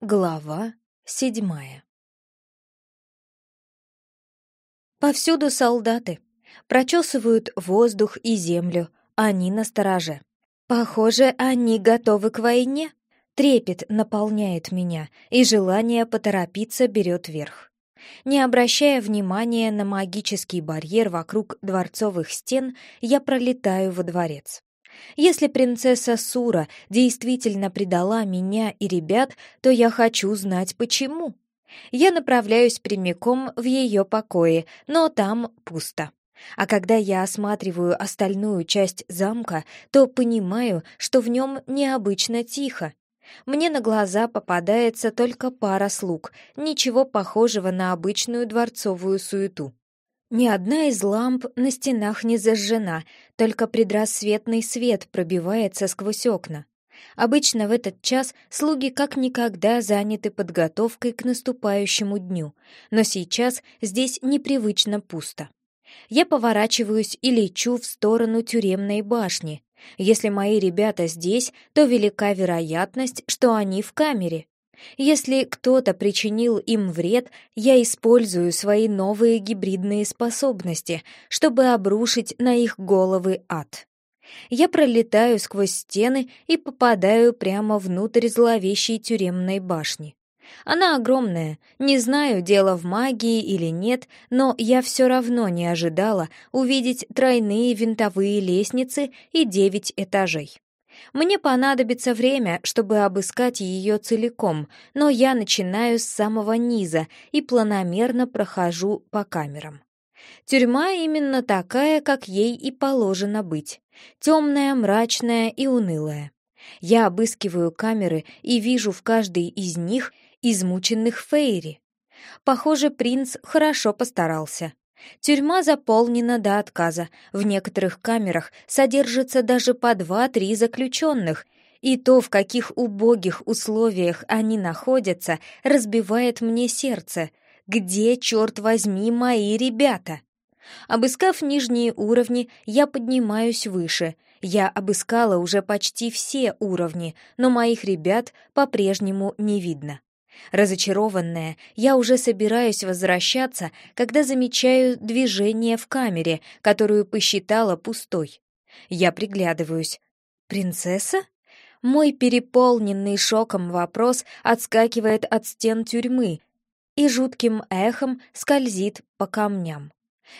Глава седьмая Повсюду солдаты. Прочесывают воздух и землю. Они на стороже. Похоже, они готовы к войне. Трепет наполняет меня, и желание поторопиться берет верх. Не обращая внимания на магический барьер вокруг дворцовых стен, я пролетаю во дворец. Если принцесса Сура действительно предала меня и ребят, то я хочу знать почему. Я направляюсь прямиком в ее покои, но там пусто. А когда я осматриваю остальную часть замка, то понимаю, что в нем необычно тихо. Мне на глаза попадается только пара слуг, ничего похожего на обычную дворцовую суету. Ни одна из ламп на стенах не зажжена, только предрассветный свет пробивается сквозь окна. Обычно в этот час слуги как никогда заняты подготовкой к наступающему дню, но сейчас здесь непривычно пусто. Я поворачиваюсь и лечу в сторону тюремной башни. Если мои ребята здесь, то велика вероятность, что они в камере. Если кто-то причинил им вред, я использую свои новые гибридные способности, чтобы обрушить на их головы ад. Я пролетаю сквозь стены и попадаю прямо внутрь зловещей тюремной башни. Она огромная, не знаю, дело в магии или нет, но я все равно не ожидала увидеть тройные винтовые лестницы и девять этажей. Мне понадобится время, чтобы обыскать ее целиком, но я начинаю с самого низа и планомерно прохожу по камерам. Тюрьма именно такая, как ей и положено быть. Темная, мрачная и унылая. Я обыскиваю камеры и вижу в каждой из них измученных Фейри. Похоже, принц хорошо постарался. Тюрьма заполнена до отказа. В некоторых камерах содержится даже по два-три заключенных, и то, в каких убогих условиях они находятся, разбивает мне сердце. Где, черт возьми, мои ребята? Обыскав нижние уровни, я поднимаюсь выше. Я обыскала уже почти все уровни, но моих ребят по-прежнему не видно. Разочарованная, я уже собираюсь возвращаться, когда замечаю движение в камере, которую посчитала пустой. Я приглядываюсь. «Принцесса?» Мой переполненный шоком вопрос отскакивает от стен тюрьмы и жутким эхом скользит по камням.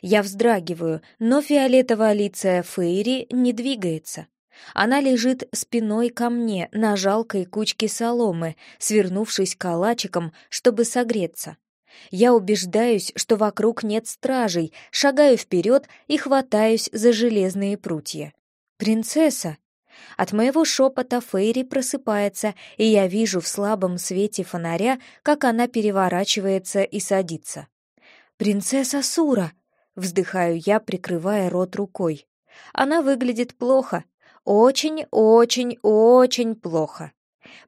Я вздрагиваю, но фиолетово-лицая Фейри не двигается. Она лежит спиной ко мне на жалкой кучке соломы, свернувшись калачиком, чтобы согреться. Я убеждаюсь, что вокруг нет стражей, шагаю вперед и хватаюсь за железные прутья. «Принцесса!» От моего шепота Фейри просыпается, и я вижу в слабом свете фонаря, как она переворачивается и садится. «Принцесса Сура!» — вздыхаю я, прикрывая рот рукой. Она выглядит плохо, очень-очень-очень плохо.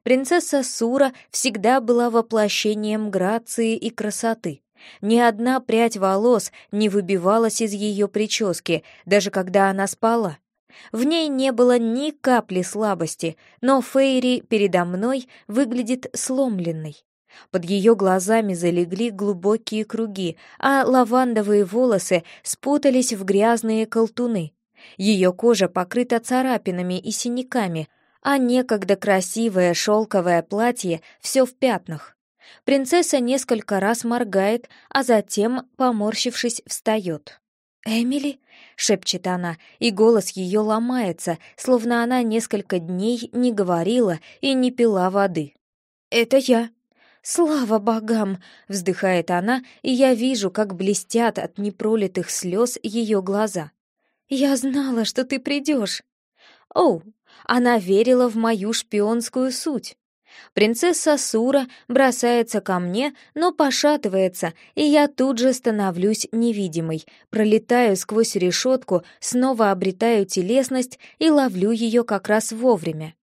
Принцесса Сура всегда была воплощением грации и красоты. Ни одна прядь волос не выбивалась из ее прически, даже когда она спала. В ней не было ни капли слабости, но Фейри передо мной выглядит сломленной. Под ее глазами залегли глубокие круги, а лавандовые волосы спутались в грязные колтуны. Ее кожа покрыта царапинами и синяками, а некогда красивое шелковое платье все в пятнах. Принцесса несколько раз моргает, а затем, поморщившись, встает. «Эмили?» — шепчет она, и голос ее ломается, словно она несколько дней не говорила и не пила воды. «Это я». «Слава богам!» — вздыхает она, и я вижу, как блестят от непролитых слез ее глаза. «Я знала, что ты придешь!» «Оу, она верила в мою шпионскую суть!» Принцесса Сура бросается ко мне, но пошатывается, и я тут же становлюсь невидимой, пролетаю сквозь решетку, снова обретаю телесность и ловлю ее как раз вовремя.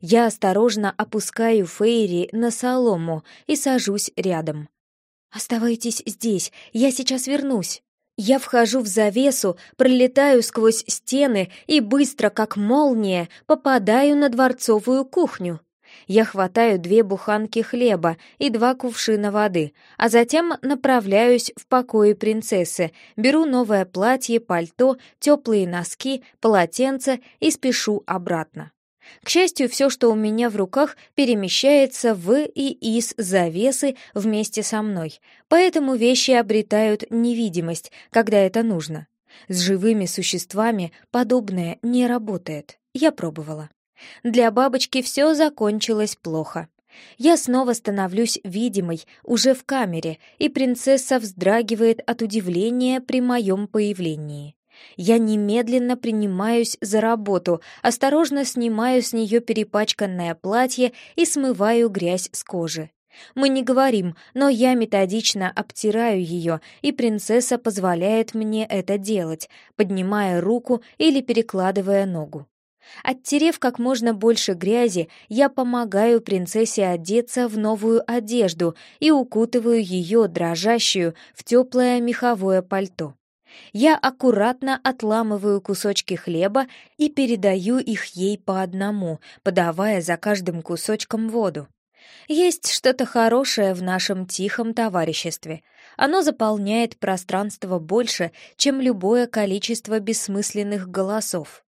Я осторожно опускаю Фейри на солому и сажусь рядом. «Оставайтесь здесь, я сейчас вернусь». Я вхожу в завесу, пролетаю сквозь стены и быстро, как молния, попадаю на дворцовую кухню. Я хватаю две буханки хлеба и два кувшина воды, а затем направляюсь в покои принцессы, беру новое платье, пальто, теплые носки, полотенце и спешу обратно. К счастью, все, что у меня в руках, перемещается в и из завесы вместе со мной, поэтому вещи обретают невидимость, когда это нужно. С живыми существами подобное не работает. Я пробовала. Для бабочки все закончилось плохо. Я снова становлюсь видимой уже в камере, и принцесса вздрагивает от удивления при моем появлении. Я немедленно принимаюсь за работу, осторожно снимаю с нее перепачканное платье и смываю грязь с кожи. Мы не говорим, но я методично обтираю ее, и принцесса позволяет мне это делать, поднимая руку или перекладывая ногу. Оттерев как можно больше грязи, я помогаю принцессе одеться в новую одежду и укутываю ее, дрожащую, в теплое меховое пальто. Я аккуратно отламываю кусочки хлеба и передаю их ей по одному, подавая за каждым кусочком воду. Есть что-то хорошее в нашем тихом товариществе. Оно заполняет пространство больше, чем любое количество бессмысленных голосов.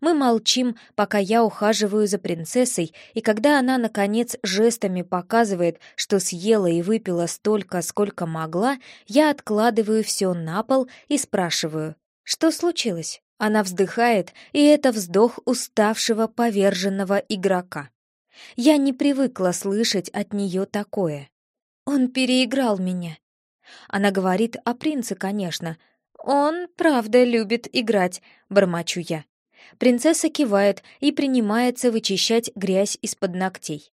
Мы молчим, пока я ухаживаю за принцессой, и когда она, наконец, жестами показывает, что съела и выпила столько, сколько могла, я откладываю все на пол и спрашиваю, что случилось? Она вздыхает, и это вздох уставшего поверженного игрока. Я не привыкла слышать от нее такое. Он переиграл меня. Она говорит о принце, конечно. Он, правда, любит играть, бормочу я. Принцесса кивает и принимается вычищать грязь из-под ногтей.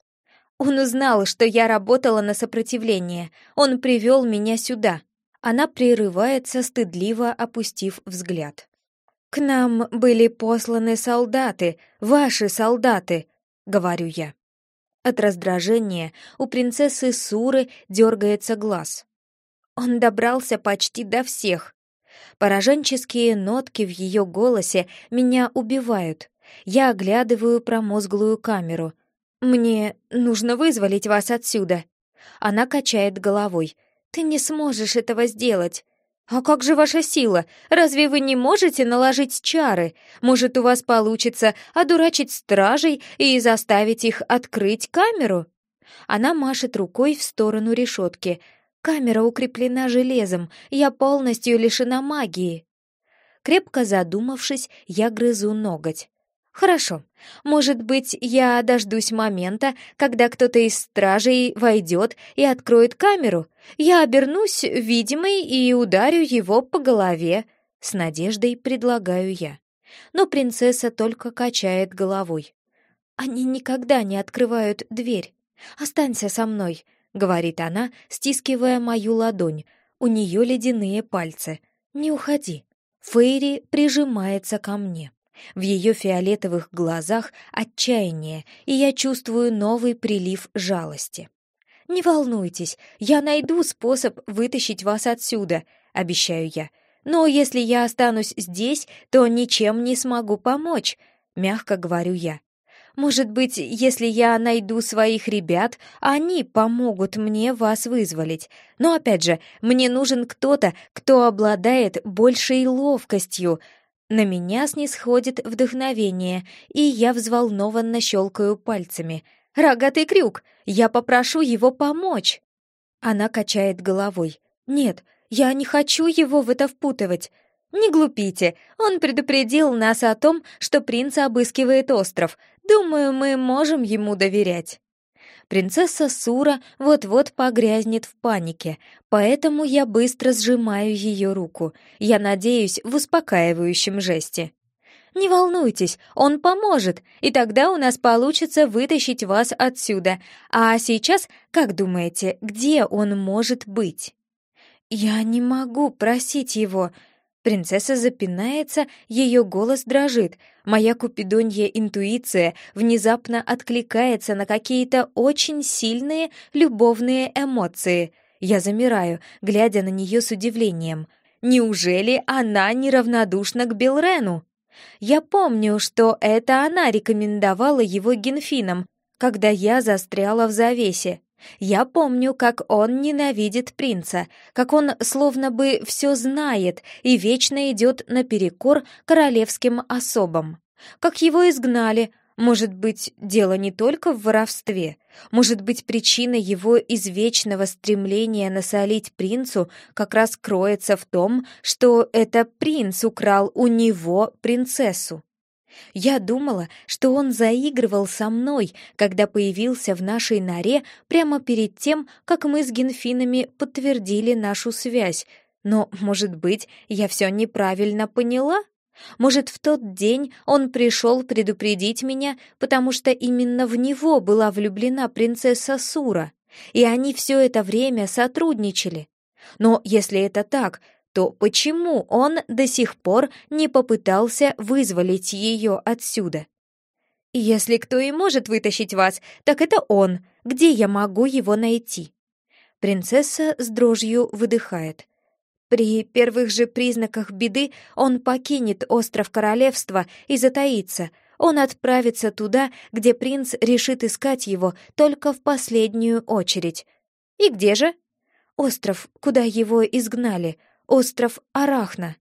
Он узнал, что я работала на сопротивление. Он привел меня сюда. Она прерывается, стыдливо опустив взгляд. «К нам были посланы солдаты, ваши солдаты», — говорю я. От раздражения у принцессы Суры дергается глаз. Он добрался почти до всех. Пораженческие нотки в ее голосе меня убивают. Я оглядываю промозглую камеру. «Мне нужно вызволить вас отсюда». Она качает головой. «Ты не сможешь этого сделать. «А как же ваша сила? Разве вы не можете наложить чары? Может, у вас получится одурачить стражей и заставить их открыть камеру?» Она машет рукой в сторону решетки. Камера укреплена железом, я полностью лишена магии. Крепко задумавшись, я грызу ноготь. «Хорошо. Может быть, я дождусь момента, когда кто-то из стражей войдет и откроет камеру? Я обернусь видимой и ударю его по голове», — с надеждой предлагаю я. Но принцесса только качает головой. «Они никогда не открывают дверь. Останься со мной говорит она, стискивая мою ладонь. У нее ледяные пальцы. Не уходи. Фейри прижимается ко мне. В ее фиолетовых глазах отчаяние, и я чувствую новый прилив жалости. «Не волнуйтесь, я найду способ вытащить вас отсюда», — обещаю я. «Но если я останусь здесь, то ничем не смогу помочь», — мягко говорю я. Может быть, если я найду своих ребят, они помогут мне вас вызволить. Но опять же, мне нужен кто-то, кто обладает большей ловкостью. На меня снисходит вдохновение, и я взволнованно щелкаю пальцами. «Рогатый крюк! Я попрошу его помочь!» Она качает головой. «Нет, я не хочу его в это впутывать. «Не глупите, он предупредил нас о том, что принц обыскивает остров. Думаю, мы можем ему доверять». Принцесса Сура вот-вот погрязнет в панике, поэтому я быстро сжимаю ее руку. Я надеюсь в успокаивающем жесте. «Не волнуйтесь, он поможет, и тогда у нас получится вытащить вас отсюда. А сейчас, как думаете, где он может быть?» «Я не могу просить его», Принцесса запинается, ее голос дрожит. Моя купидонья интуиция внезапно откликается на какие-то очень сильные любовные эмоции. Я замираю, глядя на нее с удивлением. Неужели она неравнодушна к Белрену? Я помню, что это она рекомендовала его генфинам. когда я застряла в завесе. Я помню, как он ненавидит принца, как он словно бы все знает и вечно идет наперекор королевским особам. Как его изгнали, может быть, дело не только в воровстве. Может быть, причина его извечного стремления насолить принцу как раз кроется в том, что это принц украл у него принцессу. Я думала, что он заигрывал со мной, когда появился в нашей норе прямо перед тем, как мы с генфинами подтвердили нашу связь. Но, может быть, я все неправильно поняла? Может, в тот день он пришел предупредить меня, потому что именно в него была влюблена принцесса Сура, и они все это время сотрудничали. Но если это так, то почему он до сих пор не попытался вызволить ее отсюда? Если кто и может вытащить вас, так это он. Где я могу его найти? Принцесса с дрожью выдыхает. При первых же признаках беды он покинет остров королевства и затаится. Он отправится туда, где принц решит искать его только в последнюю очередь. И где же? Остров, куда его изгнали, остров Арахна.